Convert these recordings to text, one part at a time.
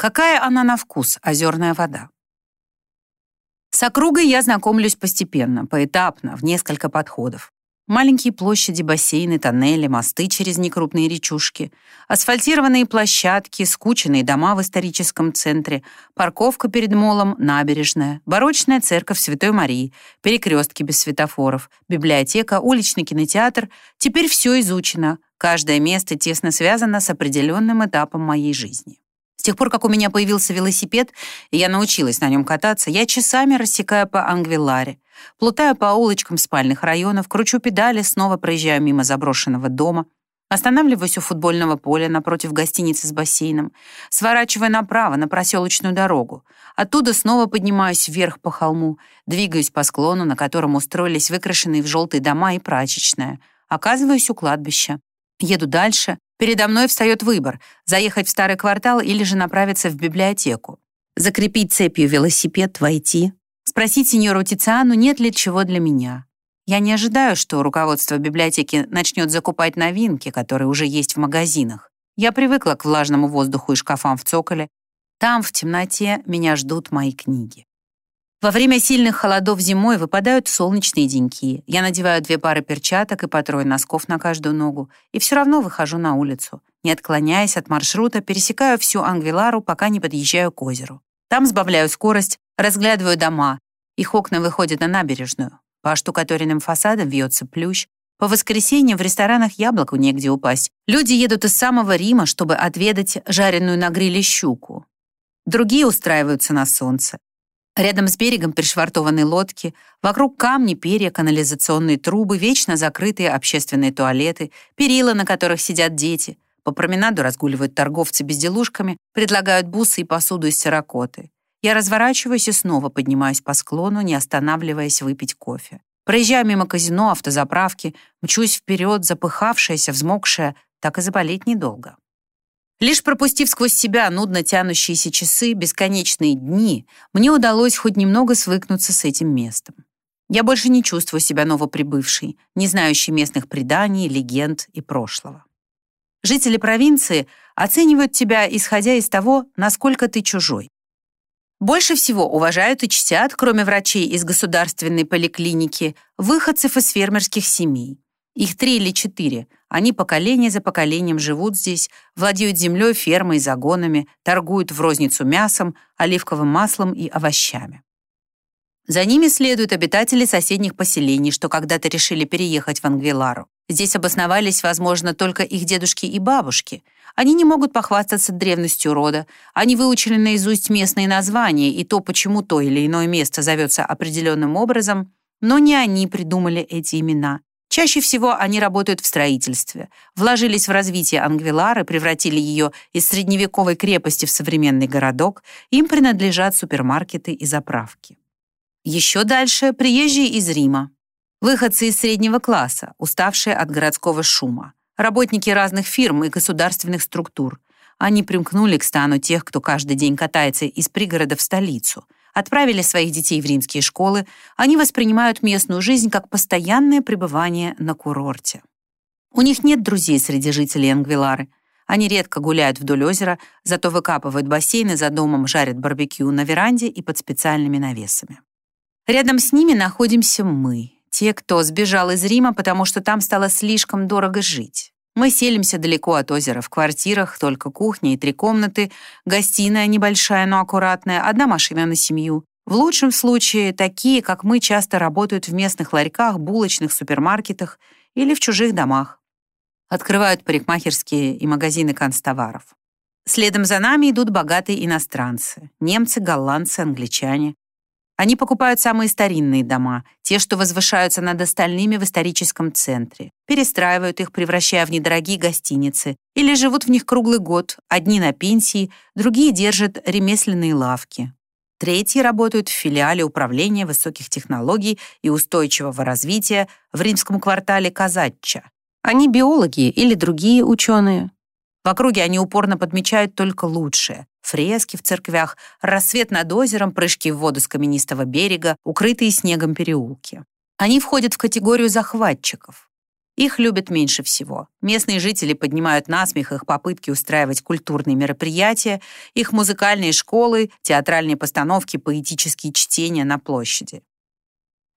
Какая она на вкус, озерная вода? С округой я знакомлюсь постепенно, поэтапно, в несколько подходов. Маленькие площади, бассейны, тоннели, мосты через некрупные речушки, асфальтированные площадки, скученные дома в историческом центре, парковка перед молом, набережная, барочная церковь Святой Марии, перекрестки без светофоров, библиотека, уличный кинотеатр. Теперь все изучено. Каждое место тесно связано с определенным этапом моей жизни. С тех пор, как у меня появился велосипед, и я научилась на нем кататься, я часами рассекаю по Ангвилларе, Плутаю по улочкам спальных районов, кручу педали, снова проезжаю мимо заброшенного дома, останавливаюсь у футбольного поля напротив гостиницы с бассейном, сворачивая направо на проселочную дорогу. Оттуда снова поднимаюсь вверх по холму, двигаюсь по склону, на котором устроились выкрашенные в желтые дома и прачечная. Оказываюсь у кладбища. Еду дальше. Передо мной встает выбор — заехать в старый квартал или же направиться в библиотеку. Закрепить цепью велосипед, войти, Спросить сеньору Тициану, нет ли чего для меня. Я не ожидаю, что руководство библиотеки начнет закупать новинки, которые уже есть в магазинах. Я привыкла к влажному воздуху и шкафам в цоколе. Там, в темноте, меня ждут мои книги. Во время сильных холодов зимой выпадают солнечные деньки. Я надеваю две пары перчаток и по трое носков на каждую ногу, и все равно выхожу на улицу. Не отклоняясь от маршрута, пересекаю всю Ангвилару, пока не подъезжаю к озеру. Там сбавляю скорость, Разглядываю дома. Их окна выходят на набережную. По штукатуренным фасадам вьется плющ. По воскресеньям в ресторанах яблоку негде упасть. Люди едут из самого Рима, чтобы отведать жареную на гриле щуку. Другие устраиваются на солнце. Рядом с берегом пришвартованы лодки, вокруг камни, перья, канализационные трубы, вечно закрытые общественные туалеты, перила, на которых сидят дети. По променаду разгуливают торговцы безделушками, предлагают бусы и посуду из терракоты. Я разворачиваюсь и снова поднимаюсь по склону, не останавливаясь выпить кофе. Проезжаю мимо казино, автозаправки, мчусь вперед, запыхавшаяся, взмокшая, так и заболеть недолго. Лишь пропустив сквозь себя нудно тянущиеся часы, бесконечные дни, мне удалось хоть немного свыкнуться с этим местом. Я больше не чувствую себя новоприбывшей, не знающей местных преданий, легенд и прошлого. Жители провинции оценивают тебя, исходя из того, насколько ты чужой. Больше всего уважают и чтят, кроме врачей из государственной поликлиники, выходцев из фермерских семей. Их три или четыре. Они поколение за поколением живут здесь, владеют землей, фермой, загонами, торгуют в розницу мясом, оливковым маслом и овощами. За ними следуют обитатели соседних поселений, что когда-то решили переехать в Ангвилару. Здесь обосновались, возможно, только их дедушки и бабушки – они не могут похвастаться древностью рода. Они выучили наизусть местные названия и то, почему то или иное место зовется определенным образом, но не они придумали эти имена. Чаще всего они работают в строительстве, вложились в развитие Ангвилары, превратили ее из средневековой крепости в современный городок, им принадлежат супермаркеты и заправки. Еще дальше приезжие из Рима, выходцы из среднего класса, уставшие от городского шума работники разных фирм и государственных структур. Они примкнули к стану тех, кто каждый день катается из пригорода в столицу. Отправили своих детей в римские школы. Они воспринимают местную жизнь как постоянное пребывание на курорте. У них нет друзей среди жителей Ангвилары. Они редко гуляют вдоль озера, зато выкапывают бассейны за домом, жарят барбекю на веранде и под специальными навесами. Рядом с ними находимся мы, те, кто сбежал из Рима, потому что там стало слишком дорого жить. Мы селимся далеко от озера, в квартирах, только кухня и три комнаты, гостиная небольшая, но аккуратная, одна машина на семью. В лучшем случае, такие, как мы, часто работают в местных ларьках, булочных, супермаркетах или в чужих домах. Открывают парикмахерские и магазины констоваров. Следом за нами идут богатые иностранцы. Немцы, голландцы, англичане. Они покупают самые старинные дома, те, что возвышаются над остальными в историческом центре, перестраивают их, превращая в недорогие гостиницы, или живут в них круглый год, одни на пенсии, другие держат ремесленные лавки. Третьи работают в филиале управления высоких технологий и устойчивого развития в римском квартале Казачча. Они биологи или другие ученые. В округе они упорно подмечают только лучшее. Фрески в церквях, рассвет над озером, прыжки в воду с каменистого берега, укрытые снегом переулки. Они входят в категорию захватчиков. Их любят меньше всего. Местные жители поднимают насмех их попытки устраивать культурные мероприятия, их музыкальные школы, театральные постановки, поэтические чтения на площади.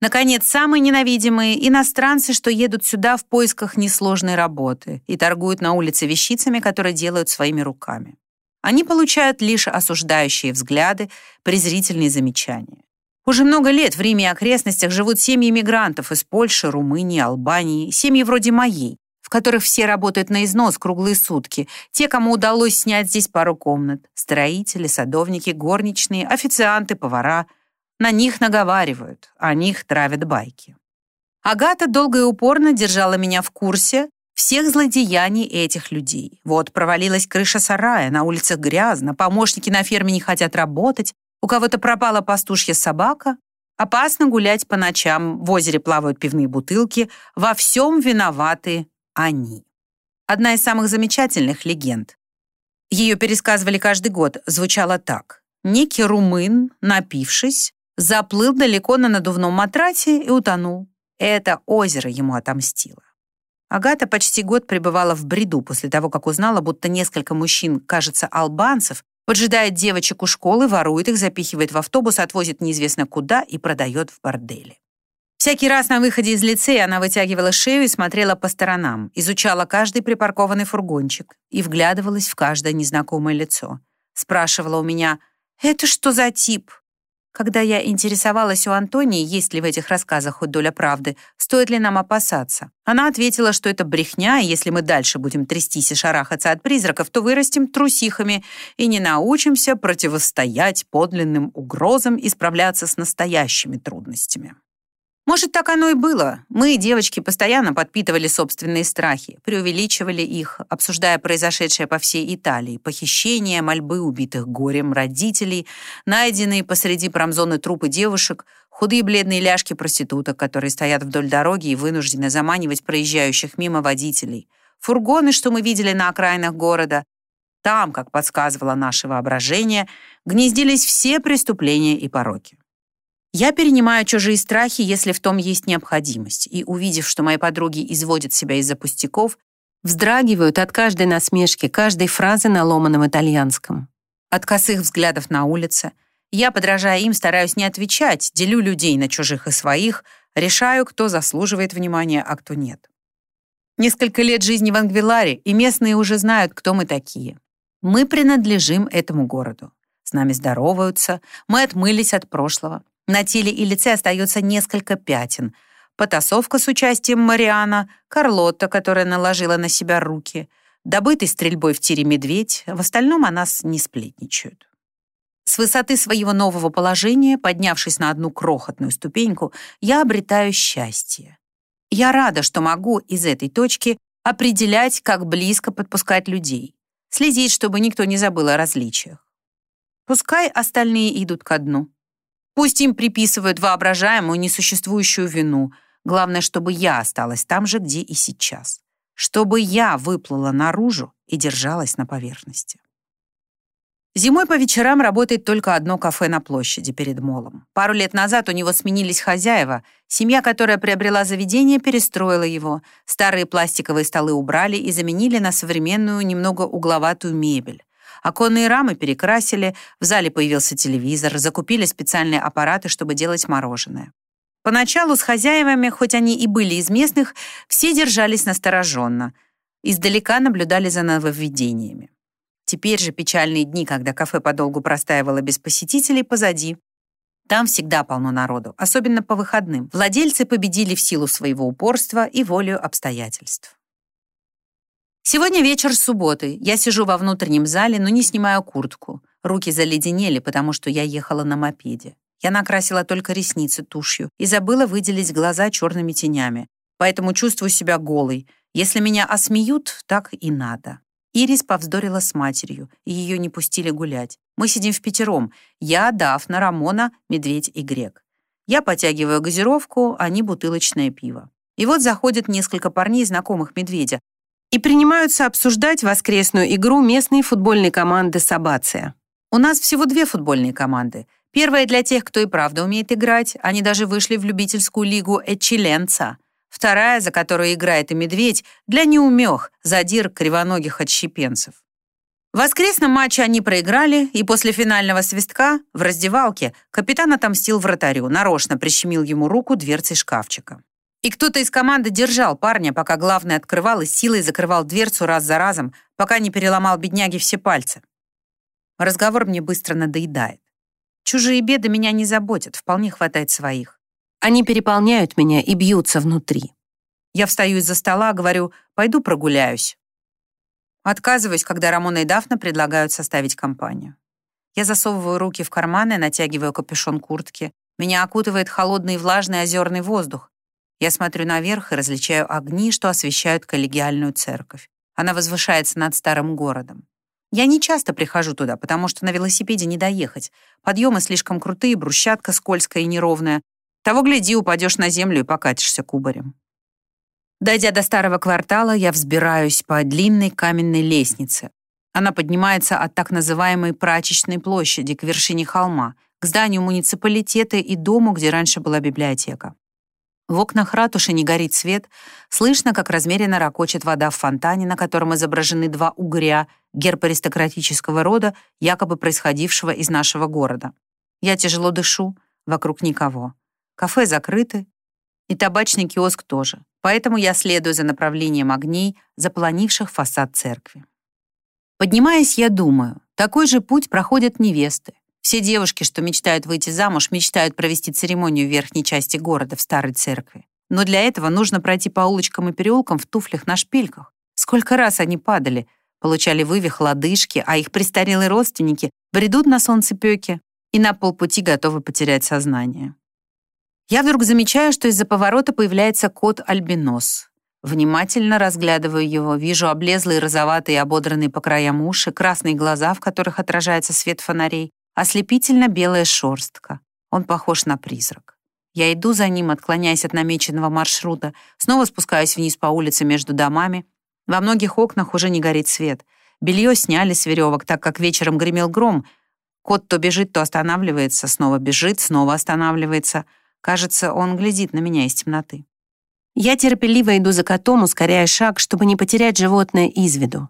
Наконец, самые ненавидимые — иностранцы, что едут сюда в поисках несложной работы и торгуют на улице вещицами, которые делают своими руками. Они получают лишь осуждающие взгляды, презрительные замечания. Уже много лет в Риме и окрестностях живут семьи мигрантов из Польши, Румынии, Албании, семьи вроде моей, в которых все работают на износ круглые сутки, те, кому удалось снять здесь пару комнат, строители, садовники, горничные, официанты, повара — на них наговаривают, о них травят байки. Агата долго и упорно держала меня в курсе всех злодеяний этих людей. Вот провалилась крыша сарая, на улицах грязно, помощники на ферме не хотят работать, у кого-то пропала пастушья собака, опасно гулять по ночам, в озере плавают пивные бутылки, во всем виноваты они. Одна из самых замечательных легенд. Ее пересказывали каждый год, звучала так. Некий румын, напившись, заплыл далеко на надувном матрасе и утонул. Это озеро ему отомстило. Агата почти год пребывала в бреду после того, как узнала, будто несколько мужчин, кажется, албанцев, поджидает девочек у школы, ворует их, запихивает в автобус, отвозит неизвестно куда и продает в борделе. Всякий раз на выходе из лицея она вытягивала шею и смотрела по сторонам, изучала каждый припаркованный фургончик и вглядывалась в каждое незнакомое лицо. Спрашивала у меня, «Это что за тип? Когда я интересовалась у Антонии, есть ли в этих рассказах хоть доля правды, стоит ли нам опасаться, она ответила, что это брехня, и если мы дальше будем трястись и шарахаться от призраков, то вырастем трусихами и не научимся противостоять подлинным угрозам и справляться с настоящими трудностями. Может, так оно и было. Мы, девочки, постоянно подпитывали собственные страхи, преувеличивали их, обсуждая произошедшее по всей Италии, похищения, мольбы убитых горем родителей, найденные посреди промзоны трупы девушек, худые бледные ляжки проституток, которые стоят вдоль дороги и вынуждены заманивать проезжающих мимо водителей, фургоны, что мы видели на окраинах города. Там, как подсказывало наше воображение, гнездились все преступления и пороки. Я перенимаю чужие страхи, если в том есть необходимость, и, увидев, что мои подруги изводят себя из-за пустяков, вздрагивают от каждой насмешки, каждой фразы на ломаном итальянском. От косых взглядов на улице. Я, подражая им, стараюсь не отвечать, делю людей на чужих и своих, решаю, кто заслуживает внимания, а кто нет. Несколько лет жизни в Ангвиларе, и местные уже знают, кто мы такие. Мы принадлежим этому городу. С нами здороваются, мы отмылись от прошлого. На теле и лице остается несколько пятен. Потасовка с участием Мариана, Карлотта, которая наложила на себя руки, добытый стрельбой в тире медведь, в остальном о нас не сплетничают. С высоты своего нового положения, поднявшись на одну крохотную ступеньку, я обретаю счастье. Я рада, что могу из этой точки определять, как близко подпускать людей, следить, чтобы никто не забыл о различиях. Пускай остальные идут ко дну. Пусть им приписывают воображаемую несуществующую вину. Главное, чтобы я осталась там же, где и сейчас. Чтобы я выплыла наружу и держалась на поверхности. Зимой по вечерам работает только одно кафе на площади перед молом. Пару лет назад у него сменились хозяева. Семья, которая приобрела заведение, перестроила его. Старые пластиковые столы убрали и заменили на современную, немного угловатую мебель. Оконные рамы перекрасили, в зале появился телевизор, закупили специальные аппараты, чтобы делать мороженое. Поначалу с хозяевами, хоть они и были из местных, все держались настороженно, издалека наблюдали за нововведениями. Теперь же печальные дни, когда кафе подолгу простаивало без посетителей, позади. Там всегда полно народу, особенно по выходным. Владельцы победили в силу своего упорства и волю обстоятельств. Сегодня вечер субботы. Я сижу во внутреннем зале, но не снимаю куртку. Руки заледенели, потому что я ехала на мопеде. Я накрасила только ресницы тушью и забыла выделить глаза черными тенями. Поэтому чувствую себя голой. Если меня осмеют, так и надо. Ирис повздорила с матерью, и ее не пустили гулять. Мы сидим в пятером. Я, Дафна, Рамона, Медведь и Грек. Я потягиваю газировку, они бутылочное пиво. И вот заходят несколько парней, знакомых Медведя, и принимаются обсуждать воскресную игру местной футбольной команды «Сабация». У нас всего две футбольные команды. Первая для тех, кто и правда умеет играть. Они даже вышли в любительскую лигу «Эчиленца». Вторая, за которую играет и медведь, для неумех, задир кривоногих отщепенцев. В воскресном матче они проиграли, и после финального свистка в раздевалке капитан отомстил вратарю, нарочно прищемил ему руку дверцей шкафчика. И кто-то из команды держал парня, пока главный открывал и силой закрывал дверцу раз за разом, пока не переломал бедняге все пальцы. Разговор мне быстро надоедает. Чужие беды меня не заботят, вполне хватает своих. Они переполняют меня и бьются внутри. Я встаю из-за стола, говорю, пойду прогуляюсь. Отказываюсь, когда Рамона и Дафна предлагают составить компанию. Я засовываю руки в карманы, натягиваю капюшон куртки. Меня окутывает холодный и влажный озерный воздух. Я смотрю наверх и различаю огни, что освещают коллегиальную церковь. Она возвышается над старым городом. Я не часто прихожу туда, потому что на велосипеде не доехать. Подъемы слишком крутые, брусчатка скользкая и неровная. Того гляди, упадешь на землю и покатишься кубарем. Дойдя до старого квартала, я взбираюсь по длинной каменной лестнице. Она поднимается от так называемой прачечной площади к вершине холма, к зданию муниципалитета и дому, где раньше была библиотека. В окнах ратуши не горит свет, слышно, как размеренно ракочет вода в фонтане, на котором изображены два угря, герб аристократического рода, якобы происходившего из нашего города. Я тяжело дышу, вокруг никого. Кафе закрыты, и табачный киоск тоже. Поэтому я следую за направлением огней, заполонивших фасад церкви. Поднимаясь, я думаю, такой же путь проходят невесты. Все девушки, что мечтают выйти замуж, мечтают провести церемонию в верхней части города, в старой церкви. Но для этого нужно пройти по улочкам и переулкам в туфлях на шпильках. Сколько раз они падали, получали вывих, лодыжки, а их престарелые родственники бредут на солнцепёке и на полпути готовы потерять сознание. Я вдруг замечаю, что из-за поворота появляется кот-альбинос. Внимательно разглядываю его, вижу облезлые розоватые ободранные по краям уши, красные глаза, в которых отражается свет фонарей, ослепительно белая шорстка. Он похож на призрак. Я иду за ним, отклоняясь от намеченного маршрута, снова спускаюсь вниз по улице между домами. Во многих окнах уже не горит свет. Белье сняли с веревок, так как вечером гремел гром. Кот то бежит, то останавливается, снова бежит, снова останавливается — Кажется, он глядит на меня из темноты. Я терпеливо иду за котом, ускоряя шаг, чтобы не потерять животное из виду.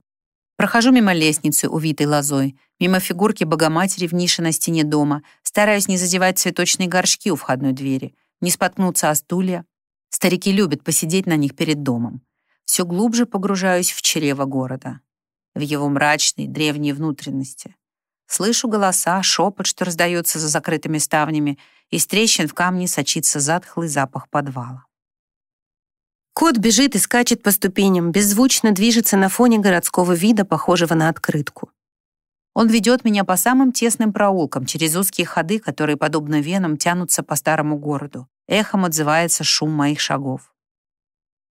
Прохожу мимо лестницы, увитой лозой, мимо фигурки Богоматери в нише на стене дома, стараюсь не задевать цветочные горшки у входной двери, не споткнуться о стулья. Старики любят посидеть на них перед домом. Все глубже погружаюсь в чрево города, в его мрачные древние внутренности. Слышу голоса, шепот, что раздается за закрытыми ставнями, из трещин в камне сочится затхлый запах подвала. Кот бежит и скачет по ступеням, беззвучно движется на фоне городского вида, похожего на открытку. Он ведет меня по самым тесным проулкам, через узкие ходы, которые, подобно венам, тянутся по старому городу. Эхом отзывается шум моих шагов.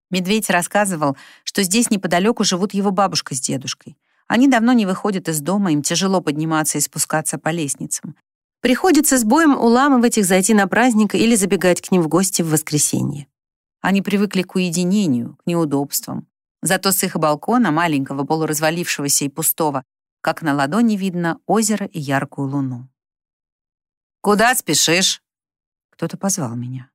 Медведь рассказывал, что здесь неподалеку живут его бабушка с дедушкой. Они давно не выходят из дома, им тяжело подниматься и спускаться по лестницам. Приходится с боем уламывать их зайти на праздник или забегать к ним в гости в воскресенье. Они привыкли к уединению, к неудобствам. Зато с их балкона, маленького, полуразвалившегося и пустого, как на ладони видно озеро и яркую луну. «Куда спешишь?» Кто-то позвал меня.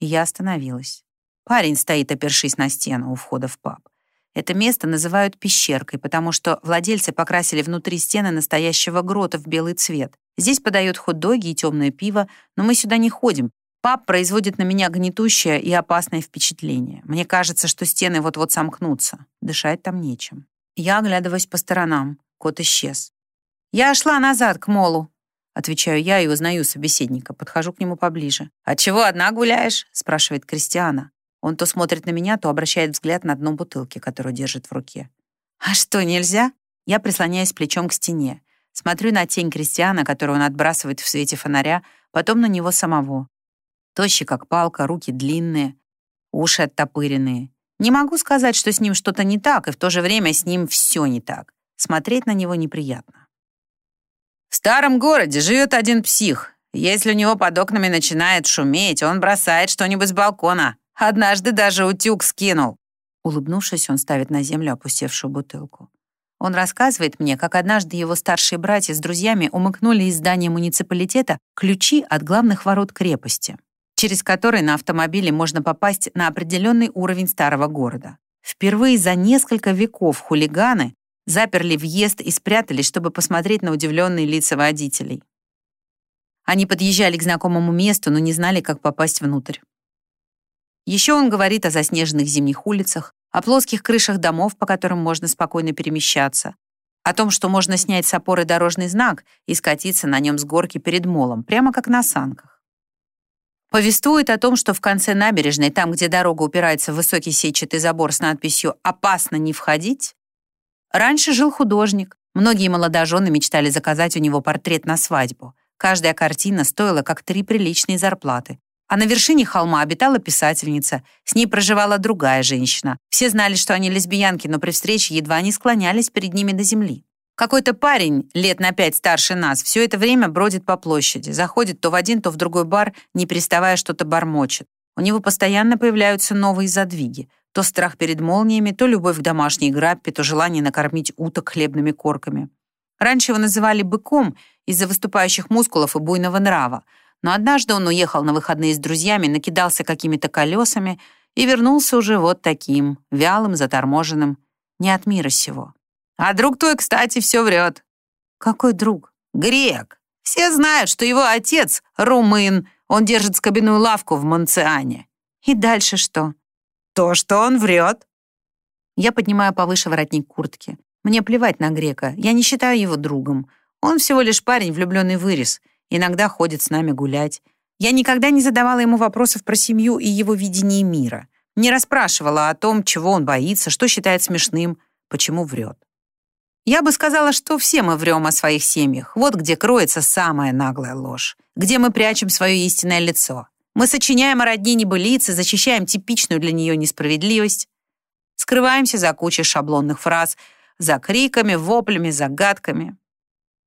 И я остановилась. Парень стоит, опершись на стену у входа в паб. Это место называют пещеркой, потому что владельцы покрасили внутри стены настоящего грота в белый цвет. Здесь подают хот-доги и темное пиво, но мы сюда не ходим. Паб производит на меня гнетущее и опасное впечатление. Мне кажется, что стены вот-вот сомкнутся. Дышать там нечем. Я оглядываюсь по сторонам. Кот исчез. «Я шла назад, к молу», — отвечаю я и узнаю собеседника. Подхожу к нему поближе. «А чего одна гуляешь?» — спрашивает Кристиана. Он то смотрит на меня, то обращает взгляд на дно бутылки, которую держит в руке. «А что, нельзя?» Я прислоняюсь плечом к стене. Смотрю на тень Кристиана, которую он отбрасывает в свете фонаря, потом на него самого. Тощий, как палка, руки длинные, уши оттопыренные. Не могу сказать, что с ним что-то не так, и в то же время с ним все не так. Смотреть на него неприятно. В старом городе живет один псих. Если у него под окнами начинает шуметь, он бросает что-нибудь с балкона. Однажды даже утюг скинул». Улыбнувшись, он ставит на землю опустевшую бутылку. Он рассказывает мне, как однажды его старшие братья с друзьями умыкнули из здания муниципалитета ключи от главных ворот крепости. Через который на автомобиле можно попасть на определенный уровень старого города. Впервые за несколько веков хулиганы заперли въезд и спрятались, чтобы посмотреть на удивленные лица водителей. Они подъезжали к знакомому месту, но не знали, как попасть внутрь. Еще он говорит о заснеженных зимних улицах, о плоских крышах домов, по которым можно спокойно перемещаться, о том, что можно снять с опоры дорожный знак и скатиться на нем с горки перед молом, прямо как на санках. Повествует о том, что в конце набережной, там, где дорога упирается в высокий сетчатый забор с надписью «Опасно не входить», раньше жил художник. Многие молодожены мечтали заказать у него портрет на свадьбу. Каждая картина стоила как три приличные зарплаты. А на вершине холма обитала писательница. С ней проживала другая женщина. Все знали, что они лесбиянки, но при встрече едва не склонялись перед ними до земли. Какой-то парень, лет на пять старше нас, все это время бродит по площади, заходит то в один, то в другой бар, не переставая что-то бормочет. У него постоянно появляются новые задвиги. То страх перед молниями, то любовь к домашней граппе, то желание накормить уток хлебными корками. Раньше его называли «быком» из-за выступающих мускулов и буйного нрава, но однажды он уехал на выходные с друзьями, накидался какими-то колесами и вернулся уже вот таким, вялым, заторможенным, не от мира сего. А друг твой, кстати, все врет. Какой друг? Грек. Все знают, что его отец румын, он держит скобяную лавку в Монциане. И дальше что? То, что он врет. Я поднимаю повыше воротник куртки. Мне плевать на грека, я не считаю его другом. Он всего лишь парень, влюбленный в вырез иногда ходит с нами гулять. Я никогда не задавала ему вопросов про семью и его видение мира. Не расспрашивала о том, чего он боится, что считает смешным, почему врет. Я бы сказала, что все мы врем о своих семьях. Вот где кроется самая наглая ложь. Где мы прячем свое истинное лицо. Мы сочиняем о родне небылицы, защищаем типичную для нее несправедливость. Скрываемся за кучей шаблонных фраз, за криками, воплями, загадками.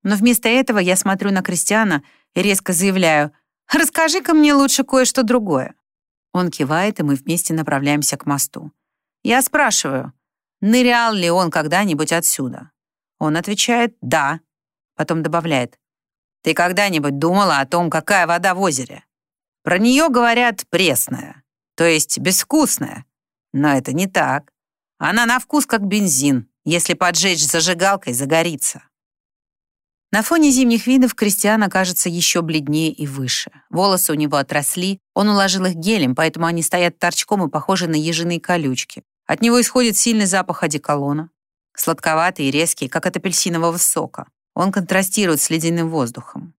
Но вместо этого я смотрю на Кристиана и резко заявляю «Расскажи-ка мне лучше кое-что другое». Он кивает, и мы вместе направляемся к мосту. Я спрашиваю, нырял ли он когда-нибудь отсюда. Он отвечает «да». Потом добавляет «Ты когда-нибудь думала о том, какая вода в озере?» Про нее говорят пресная, то есть безвкусная. Но это не так. Она на вкус как бензин. Если поджечь зажигалкой, загорится. На фоне зимних видов Кристиан окажется еще бледнее и выше. Волосы у него отросли, он уложил их гелем, поэтому они стоят торчком и похожи на ежиные колючки. От него исходит сильный запах одеколона, сладковатый и резкий, как от апельсинового сока. Он контрастирует с ледяным воздухом.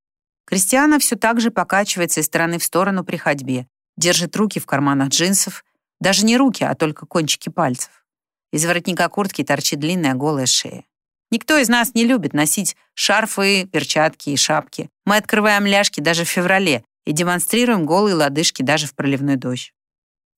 Кристиана все так же покачивается из стороны в сторону при ходьбе, держит руки в карманах джинсов, даже не руки, а только кончики пальцев. Из воротника куртки торчит длинная голая шея. Никто из нас не любит носить шарфы, перчатки и шапки. Мы открываем ляжки даже в феврале и демонстрируем голые лодыжки даже в проливной дождь.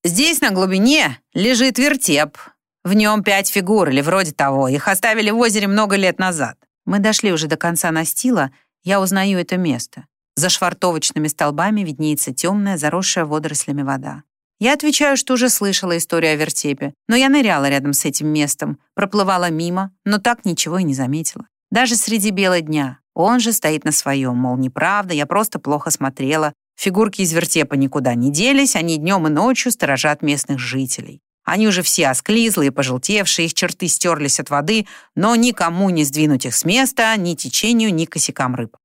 Здесь на глубине лежит вертеп. В нем пять фигур или вроде того. Их оставили в озере много лет назад. Мы дошли уже до конца настила. Я узнаю это место. За швартовочными столбами виднеется темная, заросшая водорослями вода. Я отвечаю, что уже слышала историю о вертепе, но я ныряла рядом с этим местом, проплывала мимо, но так ничего и не заметила. Даже среди бела дня. Он же стоит на своем, мол, неправда, я просто плохо смотрела. Фигурки из вертепа никуда не делись, они днем и ночью сторожат местных жителей. Они уже все осклизлые, пожелтевшие, их черты стерлись от воды, но никому не сдвинуть их с места, ни течению, ни косякам рыб.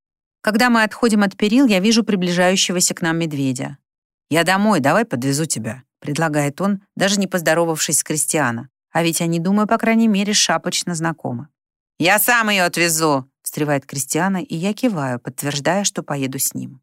Когда мы отходим от перил, я вижу приближающегося к нам медведя. «Я домой, давай подвезу тебя», — предлагает он, даже не поздоровавшись с Кристиана. А ведь они, думаю, по крайней мере, шапочно знакомы. «Я сам ее отвезу», — встревает Кристиана, и я киваю, подтверждая, что поеду с ним.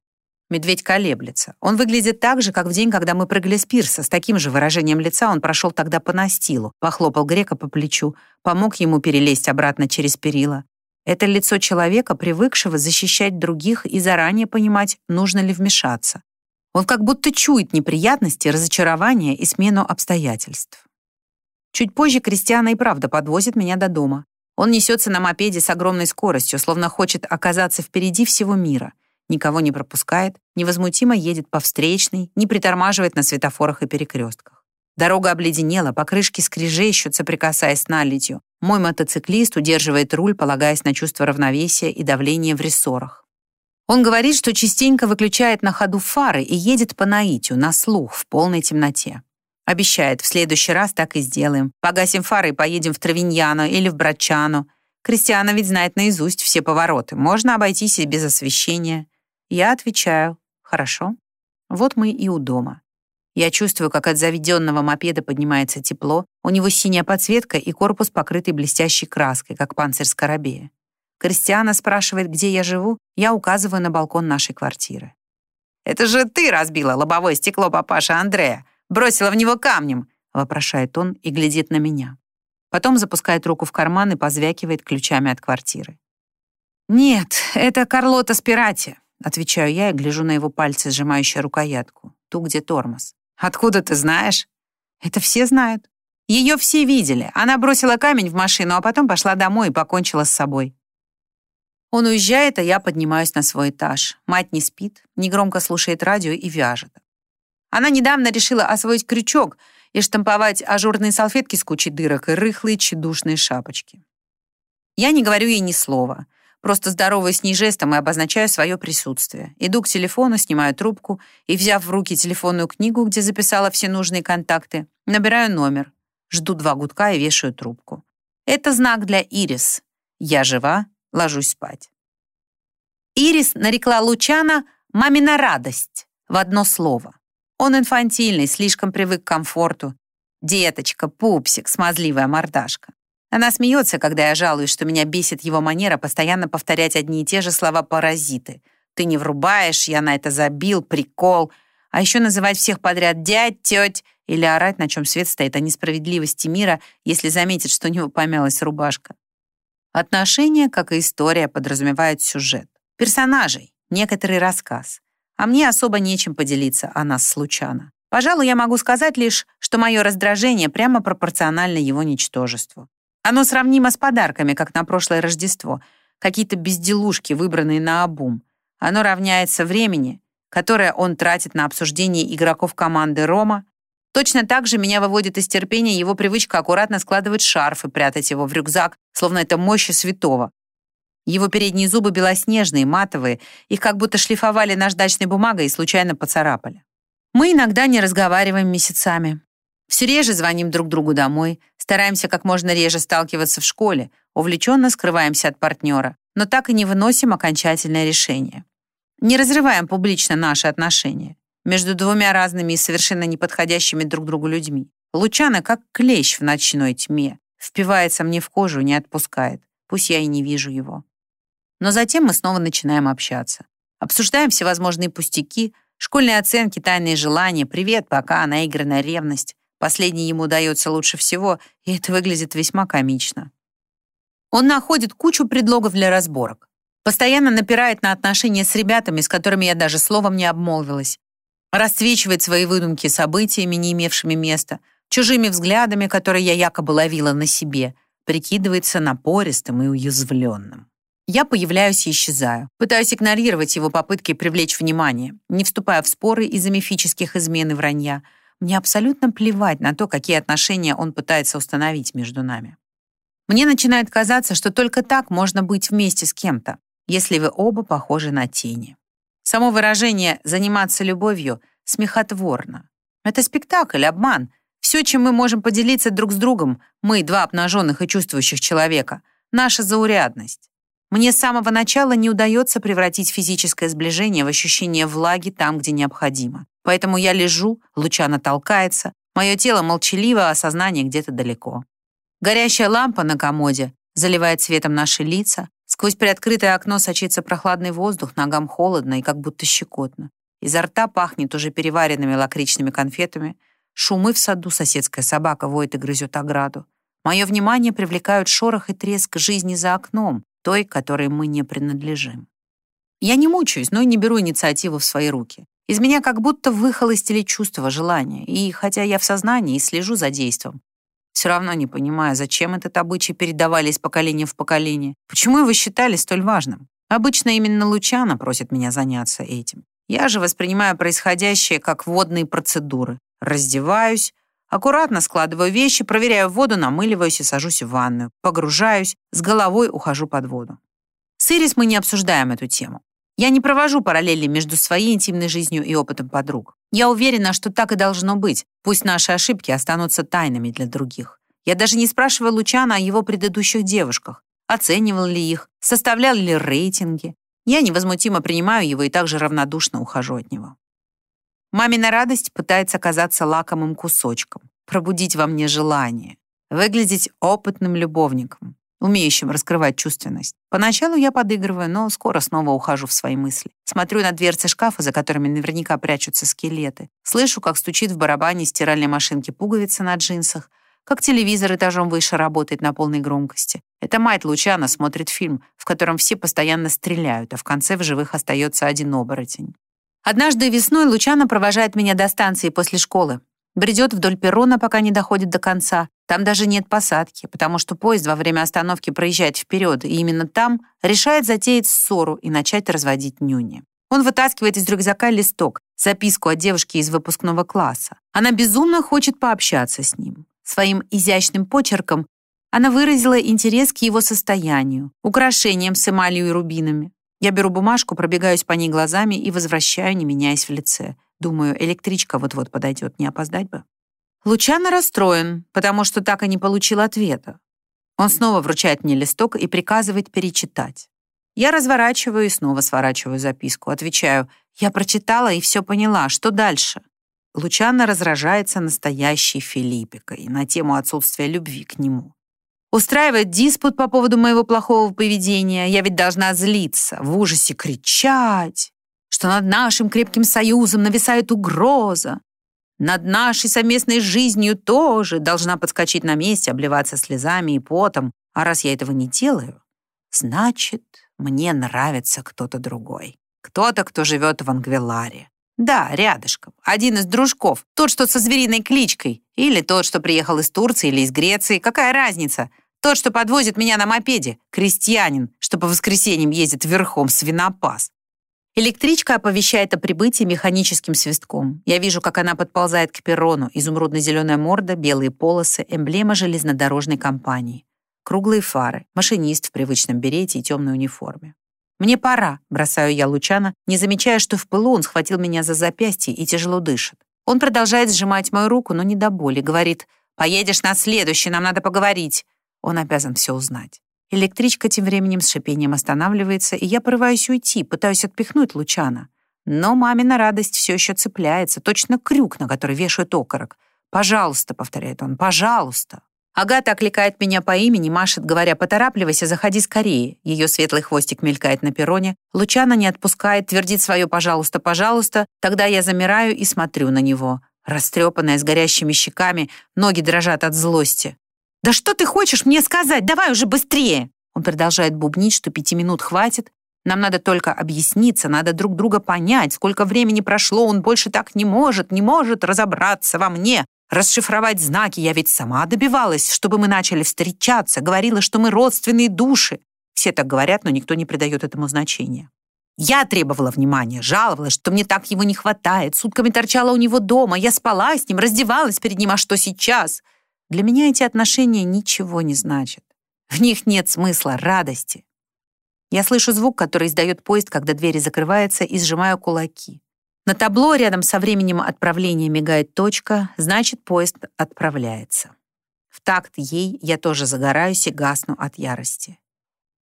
Медведь колеблется. Он выглядит так же, как в день, когда мы прыгали с пирса. С таким же выражением лица он прошел тогда по настилу, похлопал грека по плечу, помог ему перелезть обратно через перила. Это лицо человека, привыкшего защищать других и заранее понимать, нужно ли вмешаться. Он как будто чует неприятности, разочарование и смену обстоятельств. Чуть позже Кристиана и правда подвозит меня до дома. Он несется на мопеде с огромной скоростью, словно хочет оказаться впереди всего мира. Никого не пропускает, невозмутимо едет по встречной, не притормаживает на светофорах и перекрестках. Дорога обледенела, покрышки скрежещут, соприкасаясь с наледью. Мой мотоциклист удерживает руль, полагаясь на чувство равновесия и давления в рессорах. Он говорит, что частенько выключает на ходу фары и едет по наитию, на слух, в полной темноте. Обещает, в следующий раз так и сделаем. Погасим фары и поедем в Травиньяно или в Брачано. Кристиана ведь знает наизусть все повороты. Можно обойтись и без освещения. Я отвечаю, хорошо. Вот мы и у дома. Я чувствую, как от заведенного мопеда поднимается тепло, у него синяя подсветка и корпус покрытый блестящей краской, как панцирь скоробея. Кристиана спрашивает, где я живу, я указываю на балкон нашей квартиры. «Это же ты разбила лобовое стекло папаши Андрея, бросила в него камнем», вопрошает он и глядит на меня. Потом запускает руку в карман и позвякивает ключами от квартиры. «Нет, это Карлота Спирати», отвечаю я и гляжу на его пальцы, сжимающие рукоятку, ту, где тормоз. Откуда ты знаешь? Это все знают. Ее все видели. Она бросила камень в машину, а потом пошла домой и покончила с собой. Он уезжает, а я поднимаюсь на свой этаж. Мать не спит, негромко слушает радио и вяжет. Она недавно решила освоить крючок и штамповать ажурные салфетки с кучей дырок и рыхлые тщедушные шапочки. Я не говорю ей ни слова. Просто здороваюсь с ней жестом и обозначаю свое присутствие. Иду к телефону, снимаю трубку и, взяв в руки телефонную книгу, где записала все нужные контакты, набираю номер. Жду два гудка и вешаю трубку. Это знак для Ирис. Я жива, ложусь спать. Ирис нарекла Лучана «мамина радость» в одно слово. Он инфантильный, слишком привык к комфорту. Деточка, пупсик, смазливая мордашка. Она смеется, когда я жалуюсь, что меня бесит его манера постоянно повторять одни и те же слова-паразиты. «Ты не врубаешь», «я на это забил», «прикол», а еще называть всех подряд «дядь», «теть» или орать, на чем свет стоит о несправедливости мира, если заметит, что у него помялась рубашка. Отношения, как и история, подразумевают сюжет. Персонажей, некоторый рассказ. А мне особо нечем поделиться о нас случайно. Пожалуй, я могу сказать лишь, что мое раздражение прямо пропорционально его ничтожеству. Оно сравнимо с подарками, как на прошлое Рождество. Какие-то безделушки, выбранные на обум. Оно равняется времени, которое он тратит на обсуждение игроков команды Рома. Точно так же меня выводит из терпения его привычка аккуратно складывать шарф и прятать его в рюкзак, словно это мощи святого. Его передние зубы белоснежные, матовые, их как будто шлифовали наждачной бумагой и случайно поцарапали. Мы иногда не разговариваем месяцами. Все реже звоним друг другу домой, стараемся как можно реже сталкиваться в школе, увлеченно скрываемся от партнера, но так и не выносим окончательное решение. Не разрываем публично наши отношения между двумя разными и совершенно неподходящими друг другу людьми. Лучано, как клещ в ночной тьме, впивается мне в кожу не отпускает, пусть я и не вижу его. Но затем мы снова начинаем общаться. Обсуждаем всевозможные пустяки, школьные оценки, тайные желания, привет, пока, наигранная ревность. Последний ему дается лучше всего, и это выглядит весьма комично. Он находит кучу предлогов для разборок. Постоянно напирает на отношения с ребятами, с которыми я даже словом не обмолвилась. Расцвечивает свои выдумки событиями, не имевшими места, чужими взглядами, которые я якобы ловила на себе, прикидывается напористым и уязвленным. Я появляюсь и исчезаю. Пытаюсь игнорировать его попытки привлечь внимание, не вступая в споры из-за мифических измен и вранья — мне абсолютно плевать на то, какие отношения он пытается установить между нами. Мне начинает казаться, что только так можно быть вместе с кем-то, если вы оба похожи на тени. Само выражение «заниматься любовью» смехотворно. Это спектакль, обман. Все, чем мы можем поделиться друг с другом, мы, два обнаженных и чувствующих человека, наша заурядность. Мне с самого начала не удается превратить физическое сближение в ощущение влаги там, где необходимо. Поэтому я лежу, Лучано толкается, мое тело молчаливо, а сознание где-то далеко. Горящая лампа на комоде заливает светом наши лица, сквозь приоткрытое окно сочится прохладный воздух, ногам холодно и как будто щекотно. Изо рта пахнет уже переваренными лакричными конфетами. Шумы в саду, соседская собака воет и грызет ограду. Мое внимание привлекают шорох и треск жизни за окном, той, которой мы не принадлежим. Я не мучаюсь, но и не беру инициативу в свои руки. Из меня как будто выхолостили чувство, желания, и хотя я в сознании и слежу за действом, все равно не понимаю, зачем этот обычай передавали из поколения в поколение. Почему его считали столь важным? Обычно именно Лучана просит меня заняться этим. Я же воспринимаю происходящее как водные процедуры. Раздеваюсь, аккуратно складываю вещи, проверяю воду, намыливаюсь и сажусь в ванную. Погружаюсь, с головой ухожу под воду. С Ирис мы не обсуждаем эту тему. Я не провожу параллели между своей интимной жизнью и опытом подруг. Я уверена, что так и должно быть. Пусть наши ошибки останутся тайнами для других. Я даже не спрашиваю Лучана о его предыдущих девушках. Оценивал ли их, составлял ли рейтинги. Я невозмутимо принимаю его и также равнодушно ухожу от него. Мамина радость пытается казаться лакомым кусочком, пробудить во мне желание, выглядеть опытным любовником, умеющим раскрывать чувственность. Поначалу я подыгрываю, но скоро снова ухожу в свои мысли. Смотрю на дверцы шкафа, за которыми наверняка прячутся скелеты. Слышу, как стучит в барабане стиральной машинки пуговица на джинсах, как телевизор этажом выше работает на полной громкости. Это мать Лучана смотрит фильм, в котором все постоянно стреляют, а в конце в живых остается один оборотень. Однажды весной Лучана провожает меня до станции после школы. Бредет вдоль перрона, пока не доходит до конца. Там даже нет посадки, потому что поезд во время остановки проезжает вперед, и именно там решает затеять ссору и начать разводить нюни. Он вытаскивает из рюкзака листок, записку от девушки из выпускного класса. Она безумно хочет пообщаться с ним. Своим изящным почерком она выразила интерес к его состоянию, украшениям с эмалью и рубинами. Я беру бумажку, пробегаюсь по ней глазами и возвращаю, не меняясь в лице. Думаю, электричка вот-вот подойдет, не опоздать бы. Лучано расстроен, потому что так и не получил ответа. Он снова вручает мне листок и приказывает перечитать. Я разворачиваю и снова сворачиваю записку. Отвечаю, я прочитала и все поняла. Что дальше? Лучано разражается настоящей Филиппикой на тему отсутствия любви к нему. Устраивает диспут по поводу моего плохого поведения. Я ведь должна злиться, в ужасе кричать, что над нашим крепким союзом нависает угроза. Над нашей совместной жизнью тоже должна подскочить на месте, обливаться слезами и потом. А раз я этого не делаю, значит, мне нравится кто-то другой. Кто-то, кто живет в Ангвеларе. Да, рядышком. Один из дружков. Тот, что со звериной кличкой. Или тот, что приехал из Турции или из Греции. Какая разница? Тот, что подвозит меня на мопеде. Крестьянин, что по воскресеньям ездит верхом свинопас. Электричка оповещает о прибытии механическим свистком. Я вижу, как она подползает к перрону. Изумрудно-зеленая морда, белые полосы, эмблема железнодорожной компании. Круглые фары, машинист в привычном берете и темной униформе. «Мне пора», — бросаю я Лучана, не замечая, что в пылу он схватил меня за запястье и тяжело дышит. Он продолжает сжимать мою руку, но не до боли. Говорит, «Поедешь на следующий, нам надо поговорить». Он обязан все узнать. Электричка тем временем с шипением останавливается, и я порываюсь уйти, пытаюсь отпихнуть Лучана. Но мамина радость все еще цепляется, точно крюк, на который вешают окорок. «Пожалуйста», — повторяет он, — «пожалуйста». Агата окликает меня по имени, машет, говоря, «Поторапливайся, заходи скорее». Ее светлый хвостик мелькает на перроне. Лучана не отпускает, твердит свое «пожалуйста, пожалуйста». Тогда я замираю и смотрю на него. Растрепанная, с горящими щеками, ноги дрожат от злости. «Да что ты хочешь мне сказать? Давай уже быстрее!» Он продолжает бубнить, что пяти минут хватит. Нам надо только объясниться, надо друг друга понять. Сколько времени прошло, он больше так не может, не может разобраться во мне. Расшифровать знаки я ведь сама добивалась, чтобы мы начали встречаться, говорила, что мы родственные души. Все так говорят, но никто не придает этому значения. Я требовала внимания, жаловалась, что мне так его не хватает, сутками торчала у него дома, я спала с ним, раздевалась перед ним, а что сейчас? Для меня эти отношения ничего не значат. В них нет смысла, радости. Я слышу звук, который издает поезд, когда двери закрываются, и сжимаю кулаки. На табло рядом со временем отправления мигает точка, значит, поезд отправляется. В такт ей я тоже загораюсь и гасну от ярости.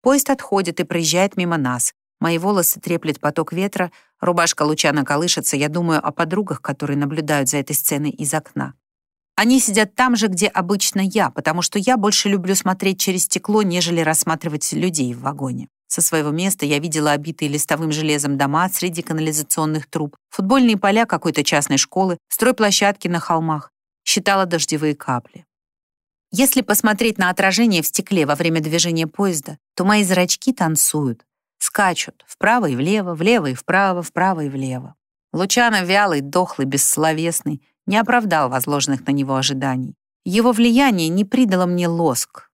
Поезд отходит и проезжает мимо нас. Мои волосы треплет поток ветра, рубашка Лучана колышется, я думаю о подругах, которые наблюдают за этой сценой из окна. Они сидят там же, где обычно я, потому что я больше люблю смотреть через стекло, нежели рассматривать людей в вагоне. Со своего места я видела обитые листовым железом дома среди канализационных труб, футбольные поля какой-то частной школы, стройплощадки на холмах. Считала дождевые капли. Если посмотреть на отражение в стекле во время движения поезда, то мои зрачки танцуют, скачут вправо и влево, влево и вправо, вправо и влево. Лучано вялый, дохлый, бессловесный, не оправдал возложенных на него ожиданий. Его влияние не придало мне лоск.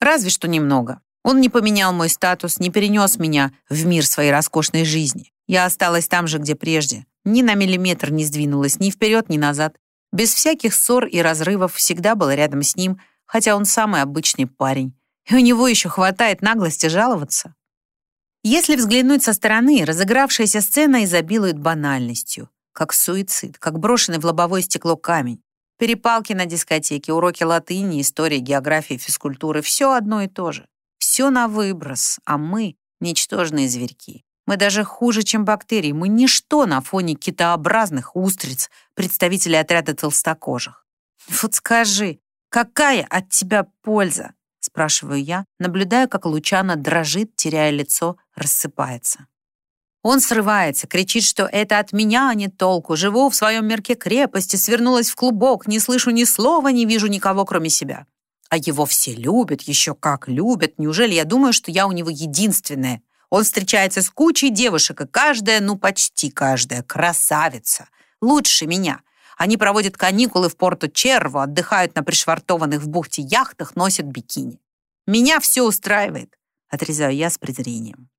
Разве что немного. Он не поменял мой статус, не перенес меня в мир своей роскошной жизни. Я осталась там же, где прежде. Ни на миллиметр не сдвинулась, ни вперед, ни назад. Без всяких ссор и разрывов всегда была рядом с ним, хотя он самый обычный парень. И у него еще хватает наглости жаловаться. Если взглянуть со стороны, разыгравшаяся сцена изобилует банальностью, как суицид, как брошенный в лобовое стекло камень. Перепалки на дискотеке, уроки латыни, истории, географии, физкультуры — все одно и то же. Все на выброс, а мы — ничтожные зверьки. Мы даже хуже, чем бактерии. Мы ничто на фоне китообразных устриц, представителей отряда толстокожих. Вот скажи, какая от тебя польза? Спрашиваю я, наблюдая, как Лучана дрожит, теряя лицо, рассыпается. Он срывается, кричит, что это от меня, а не толку. Живу в своем мирке крепости, свернулась в клубок, не слышу ни слова, не вижу никого, кроме себя. А его все любят, еще как любят. Неужели я думаю, что я у него единственная? Он встречается с кучей девушек, и каждая, ну почти каждая, красавица. Лучше меня. Они проводят каникулы в порту Черво, отдыхают на пришвартованных в бухте яхтах, носят бикини. Меня все устраивает, отрезаю я с презрением.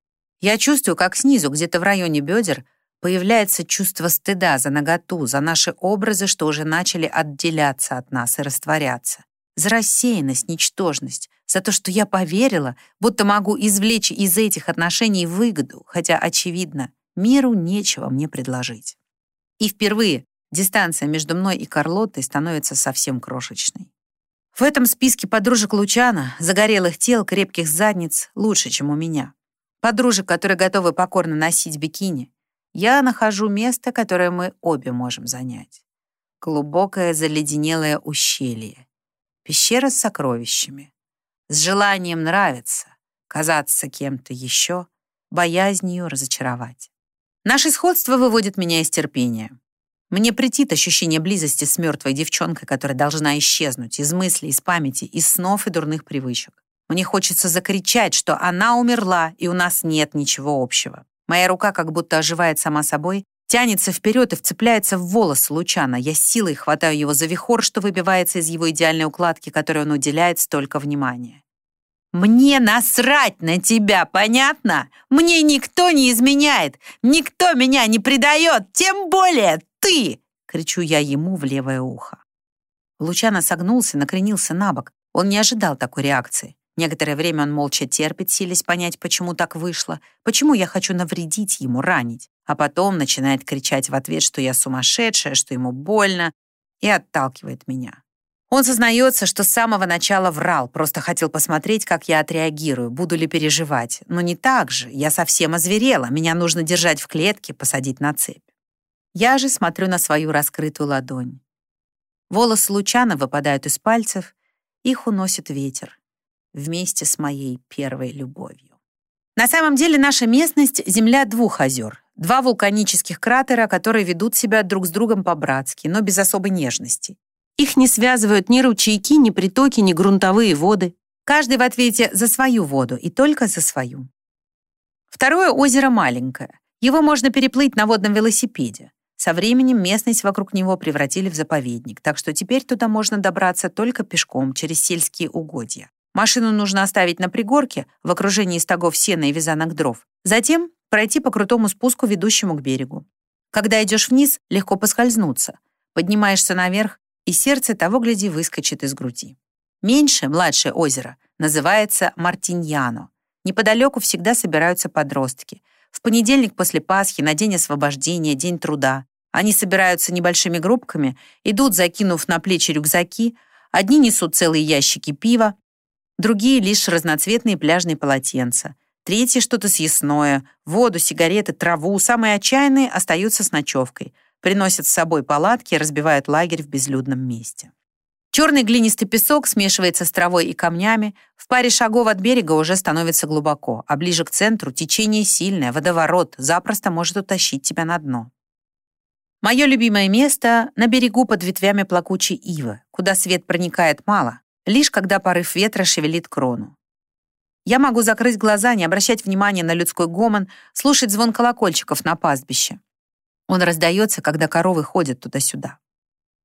Я чувствую, как снизу, где-то в районе бедер, появляется чувство стыда за наготу, за наши образы, что уже начали отделяться от нас и растворяться. За рассеянность, ничтожность, за то, что я поверила, будто могу извлечь из этих отношений выгоду, хотя, очевидно, миру нечего мне предложить. И впервые Дистанция между мной и Карлоттой становится совсем крошечной. В этом списке подружек Лучана, загорелых тел, крепких задниц, лучше, чем у меня. Подружек, которые готовы покорно носить бикини, я нахожу место, которое мы обе можем занять. Глубокое заледенелое ущелье. Пещера с сокровищами. С желанием нравиться, казаться кем-то еще, боязнью разочаровать. Наше сходство выводит меня из терпения. Мне претит ощущение близости с мертвой девчонкой, которая должна исчезнуть из мыслей, из памяти, из снов и дурных привычек. Мне хочется закричать, что она умерла, и у нас нет ничего общего. Моя рука как будто оживает сама собой, тянется вперед и вцепляется в волосы Лучана. Я силой хватаю его за вихор, что выбивается из его идеальной укладки, которой он уделяет столько внимания. «Мне насрать на тебя, понятно? Мне никто не изменяет, никто меня не предает, тем более ты!» — кричу я ему в левое ухо. Лучано согнулся, накренился на бок. Он не ожидал такой реакции. Некоторое время он молча терпит, силясь понять, почему так вышло, почему я хочу навредить ему, ранить. А потом начинает кричать в ответ, что я сумасшедшая, что ему больно, и отталкивает меня. Он сознается, что с самого начала врал, просто хотел посмотреть, как я отреагирую, буду ли переживать. Но не так же, я совсем озверела, меня нужно держать в клетке, посадить на цепь. Я же смотрю на свою раскрытую ладонь. Волосы Лучана выпадают из пальцев, их уносит ветер вместе с моей первой любовью. На самом деле наша местность — земля двух озер, два вулканических кратера, которые ведут себя друг с другом по-братски, но без особой нежности. Их не связывают ни ручейки, ни притоки, ни грунтовые воды. Каждый в ответе за свою воду и только за свою. Второе озеро маленькое. Его можно переплыть на водном велосипеде. Со временем местность вокруг него превратили в заповедник, так что теперь туда можно добраться только пешком через сельские угодья. Машину нужно оставить на пригорке в окружении стогов сена и вязанок дров. Затем пройти по крутому спуску, ведущему к берегу. Когда идешь вниз, легко поскользнуться. Поднимаешься наверх, и сердце того, гляди, выскочит из груди. Меньше, младшее озеро, называется Мартиньяно. Неподалеку всегда собираются подростки. В понедельник после Пасхи, на день освобождения, день труда. Они собираются небольшими группками, идут, закинув на плечи рюкзаки, одни несут целые ящики пива, другие — лишь разноцветные пляжные полотенца, третьи — что-то съестное, воду, сигареты, траву, самые отчаянные остаются с ночевкой, приносят с собой палатки, разбивают лагерь в безлюдном месте. Черный глинистый песок смешивается с травой и камнями, в паре шагов от берега уже становится глубоко, а ближе к центру течение сильное, водоворот запросто может утащить тебя на дно. Мое любимое место — на берегу под ветвями плакучей ивы, куда свет проникает мало, лишь когда порыв ветра шевелит крону. Я могу закрыть глаза, не обращать внимания на людской гомон, слушать звон колокольчиков на пастбище. Он раздается, когда коровы ходят туда-сюда.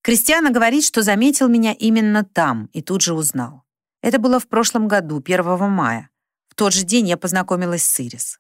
Кристиана говорит, что заметил меня именно там и тут же узнал. Это было в прошлом году, 1 мая. В тот же день я познакомилась с Ирис.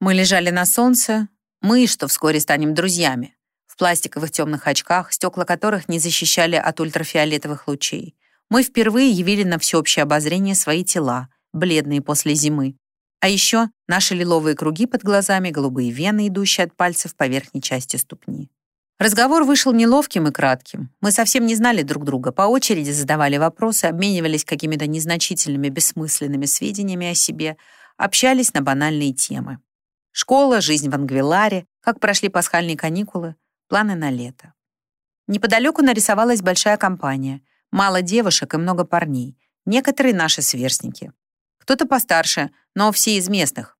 Мы лежали на солнце, мы, что вскоре станем друзьями, в пластиковых темных очках, стекла которых не защищали от ультрафиолетовых лучей. Мы впервые явили на всеобщее обозрение свои тела, бледные после зимы. А еще наши лиловые круги под глазами, голубые вены, идущие от пальцев по верхней части ступни. Разговор вышел неловким и кратким. Мы совсем не знали друг друга, по очереди задавали вопросы, обменивались какими-то незначительными, бессмысленными сведениями о себе, общались на банальные темы. Школа, жизнь в Ангвиларе, как прошли пасхальные каникулы, планы на лето. Неподалеку нарисовалась большая компания. Мало девушек и много парней. Некоторые наши сверстники. Кто-то постарше, но все из местных.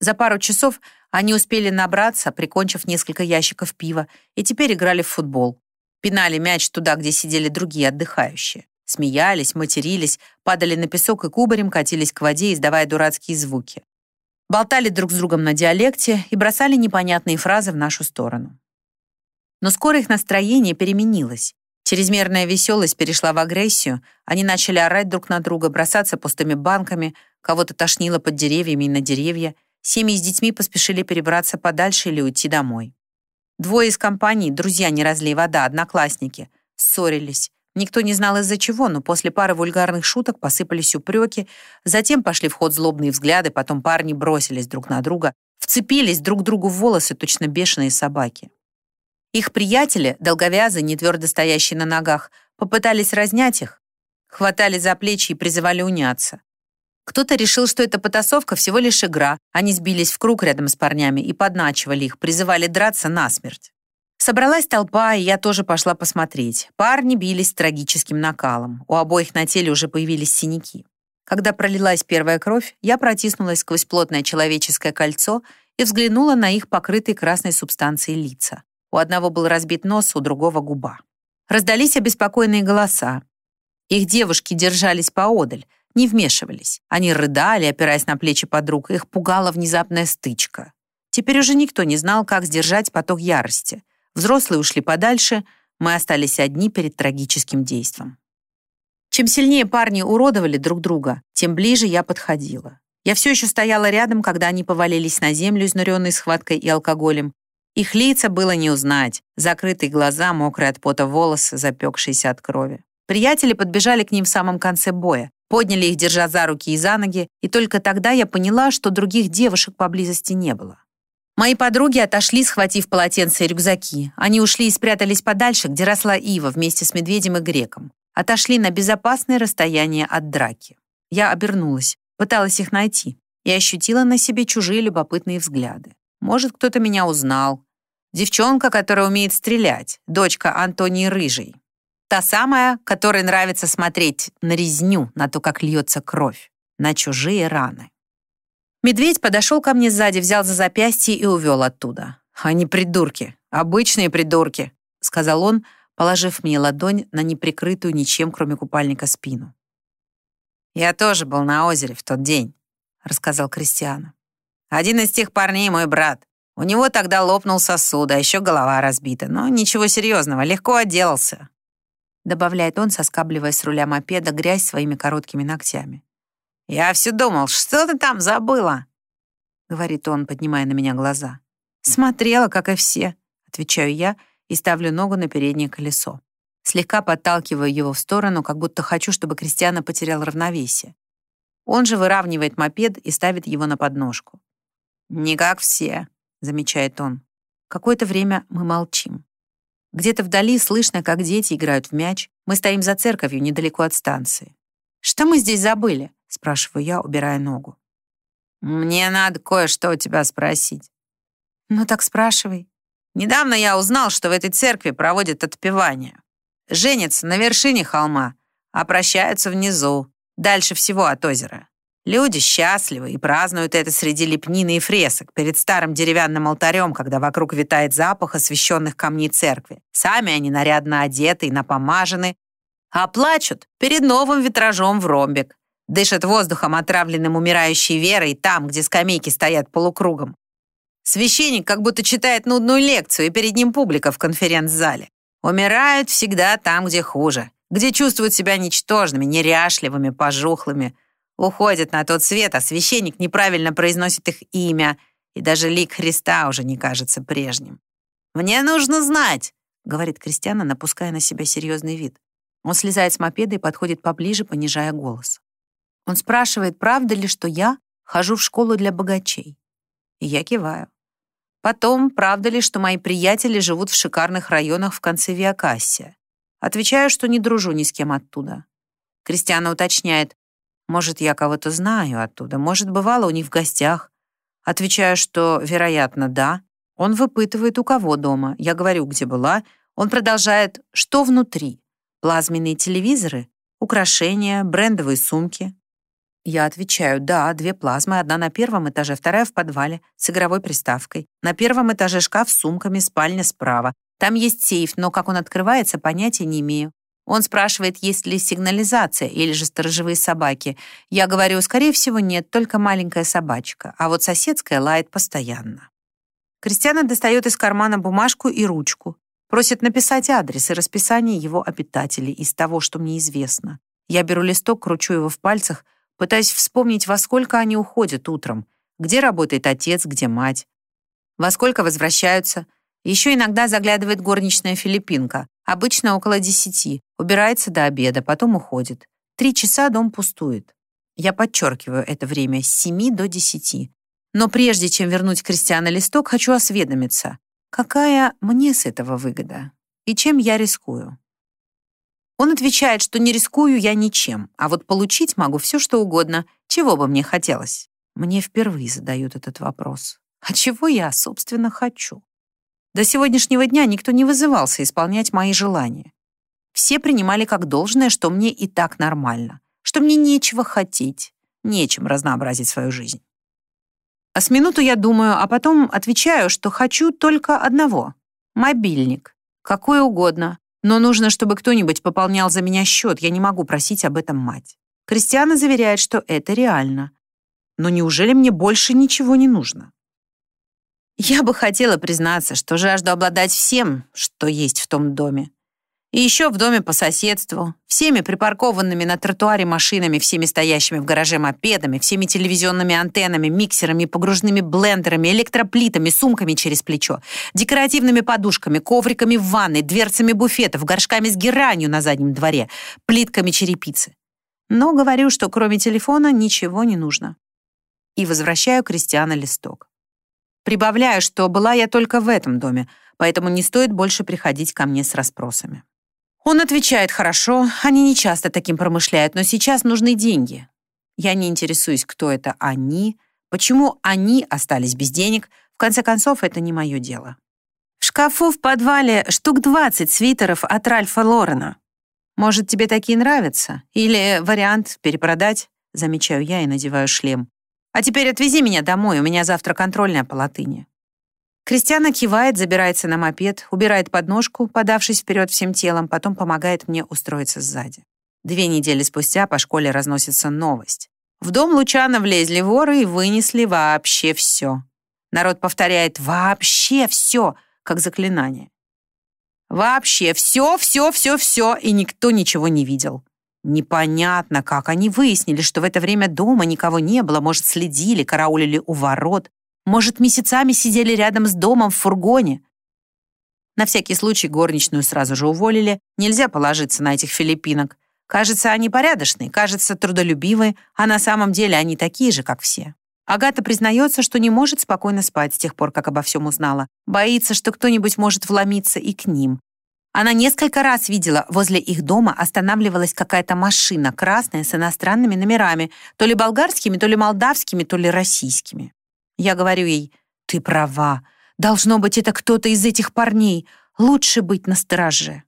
За пару часов они успели набраться, прикончив несколько ящиков пива, и теперь играли в футбол. Пинали мяч туда, где сидели другие отдыхающие. Смеялись, матерились, падали на песок и кубарем катились к воде, издавая дурацкие звуки. Болтали друг с другом на диалекте и бросали непонятные фразы в нашу сторону. Но скоро их настроение переменилось. Чрезмерная веселость перешла в агрессию, они начали орать друг на друга, бросаться пустыми банками, кого-то тошнило под деревьями и на деревья, Семьи с детьми поспешили перебраться подальше или уйти домой. Двое из компаний, друзья «Не разлей вода», одноклассники, ссорились. Никто не знал из-за чего, но после пары вульгарных шуток посыпались упреки, затем пошли в ход злобные взгляды, потом парни бросились друг на друга, вцепились друг другу в волосы, точно бешеные собаки. Их приятели, долговязые, не твердо стоящие на ногах, попытались разнять их, хватали за плечи и призывали уняться. Кто-то решил, что эта потасовка всего лишь игра. Они сбились в круг рядом с парнями и подначивали их, призывали драться насмерть. Собралась толпа, и я тоже пошла посмотреть. Парни бились с трагическим накалом. У обоих на теле уже появились синяки. Когда пролилась первая кровь, я протиснулась сквозь плотное человеческое кольцо и взглянула на их покрытые красной субстанцией лица. У одного был разбит нос, у другого — губа. Раздались обеспокоенные голоса. Их девушки держались поодаль, не вмешивались. Они рыдали, опираясь на плечи подруг, их пугала внезапная стычка. Теперь уже никто не знал, как сдержать поток ярости. Взрослые ушли подальше, мы остались одни перед трагическим действом. Чем сильнее парни уродовали друг друга, тем ближе я подходила. Я все еще стояла рядом, когда они повалились на землю, изнуренные схваткой и алкоголем. Их лица было не узнать, закрытые глаза, мокрые от пота волосы, запекшиеся от крови. Приятели подбежали к ним в самом конце боя, Подняли их, держа за руки и за ноги, и только тогда я поняла, что других девушек поблизости не было. Мои подруги отошли, схватив полотенца и рюкзаки. Они ушли и спрятались подальше, где росла ива вместе с медведем и греком. Отошли на безопасное расстояние от драки. Я обернулась, пыталась их найти и ощутила на себе чужие любопытные взгляды. Может, кто-то меня узнал. Девчонка, которая умеет стрелять, дочка Антонии Рыжей. Та самая, которой нравится смотреть на резню, на то, как льется кровь, на чужие раны. Медведь подошел ко мне сзади, взял за запястье и увел оттуда. «Они придурки, обычные придурки», — сказал он, положив мне ладонь на неприкрытую ничем, кроме купальника, спину. «Я тоже был на озере в тот день», — рассказал Кристиана. «Один из тех парней мой брат. У него тогда лопнул сосуд, а еще голова разбита. Но ничего серьезного, легко отделался добавляет он, соскабливая с руля мопеда грязь своими короткими ногтями. «Я все думал, что ты там забыла?» — говорит он, поднимая на меня глаза. «Смотрела, как и все», — отвечаю я и ставлю ногу на переднее колесо. Слегка подталкиваю его в сторону, как будто хочу, чтобы Кристиана потерял равновесие. Он же выравнивает мопед и ставит его на подножку. «Не как все», — замечает он. Какое-то время мы молчим. Где-то вдали слышно, как дети играют в мяч. Мы стоим за церковью недалеко от станции. «Что мы здесь забыли?» — спрашиваю я, убирая ногу. «Мне надо кое-что у тебя спросить». «Ну так спрашивай». «Недавно я узнал, что в этой церкви проводят отпевание. Женятся на вершине холма, а прощаются внизу, дальше всего от озера. Люди счастливы и празднуют это среди лепнины и фресок перед старым деревянным алтарем, когда вокруг витает запах освященных камней церкви. Сами они нарядно одеты и напомажены, а плачут перед новым витражом в ромбик. Дышат воздухом, отравленным умирающей верой, там, где скамейки стоят полукругом. Священник как будто читает нудную лекцию, и перед ним публика в конференц-зале. Умирают всегда там, где хуже, где чувствуют себя ничтожными, неряшливыми, пожухлыми, уходят на тот свет, а священник неправильно произносит их имя, и даже лик Христа уже не кажется прежним. «Мне нужно знать», — говорит Кристиана, напуская на себя серьезный вид. Он слезает с мопеда и подходит поближе, понижая голос. Он спрашивает, правда ли, что я Хожу в школу для богачей. И я киваю. Потом, правда ли, что мои приятели живут в шикарных районах в конце Виакассия? Отвечаю, что не дружу ни с кем оттуда. Кристиана уточняет, может, я кого-то знаю оттуда, может, бывало у них в гостях. Отвечаю, что, вероятно, да. Он выпытывает, у кого дома. Я говорю, где была. Он продолжает, что внутри. Плазменные телевизоры, украшения, брендовые сумки. Я отвечаю, да, две плазмы, одна на первом этаже, вторая в подвале, с игровой приставкой. На первом этаже шкаф с сумками, спальня справа. Там есть сейф, но как он открывается, понятия не имею. Он спрашивает, есть ли сигнализация или же сторожевые собаки. Я говорю, скорее всего, нет, только маленькая собачка, а вот соседская лает постоянно. Кристиана достает из кармана бумажку и ручку. Просит написать адрес и расписание его обитателей из того, что мне известно. Я беру листок, кручу его в пальцах, пытаясь вспомнить, во сколько они уходят утром, где работает отец, где мать, во сколько возвращаются. Еще иногда заглядывает горничная филиппинка, обычно около десяти, убирается до обеда, потом уходит. Три часа дом пустует. Я подчеркиваю это время с семи до десяти. Но прежде чем вернуть Кристиана листок, хочу осведомиться, какая мне с этого выгода и чем я рискую. Он отвечает, что не рискую я ничем, а вот получить могу все, что угодно, чего бы мне хотелось. Мне впервые задают этот вопрос. А чего я, собственно, хочу? До сегодняшнего дня никто не вызывался исполнять мои желания. Все принимали как должное, что мне и так нормально, что мне нечего хотеть, нечем разнообразить свою жизнь. А с минуту я думаю, а потом отвечаю, что хочу только одного — мобильник, какой угодно, но нужно, чтобы кто-нибудь пополнял за меня счет, я не могу просить об этом мать. Кристиана заверяет, что это реально. Но неужели мне больше ничего не нужно? Я бы хотела признаться, что жажду обладать всем, что есть в том доме. И еще в доме по соседству, всеми припаркованными на тротуаре машинами, всеми стоящими в гараже мопедами, всеми телевизионными антеннами, миксерами, погружными блендерами, электроплитами, сумками через плечо, декоративными подушками, ковриками в ванной, дверцами буфетов, горшками с геранью на заднем дворе, плитками черепицы. Но говорю, что кроме телефона ничего не нужно. И возвращаю Кристиана листок. Прибавляю, что была я только в этом доме, поэтому не стоит больше приходить ко мне с расспросами. Он отвечает хорошо, они не часто таким промышляют, но сейчас нужны деньги. Я не интересуюсь, кто это они, почему они остались без денег. В конце концов, это не мое дело. В шкафу в подвале штук 20 свитеров от Ральфа Лорена. Может, тебе такие нравятся? Или вариант перепродать? Замечаю я и надеваю шлем. А теперь отвези меня домой, у меня завтра контрольная по латыни. Кристиана кивает, забирается на мопед, убирает подножку, подавшись вперед всем телом, потом помогает мне устроиться сзади. Две недели спустя по школе разносится новость. В дом Лучана влезли воры и вынесли вообще все. Народ повторяет «вообще все», как заклинание. Вообще все, все, все, все, и никто ничего не видел. Непонятно, как они выяснили, что в это время дома никого не было, может, следили, караулили у ворот. Может, месяцами сидели рядом с домом в фургоне? На всякий случай горничную сразу же уволили. Нельзя положиться на этих филиппинок. Кажется, они порядочные, кажется, трудолюбивые, а на самом деле они такие же, как все. Агата признается, что не может спокойно спать с тех пор, как обо всем узнала. Боится, что кто-нибудь может вломиться и к ним. Она несколько раз видела, возле их дома останавливалась какая-то машина красная с иностранными номерами, то ли болгарскими, то ли молдавскими, то ли российскими. Я говорю ей, ты права, должно быть, это кто-то из этих парней, лучше быть настороже.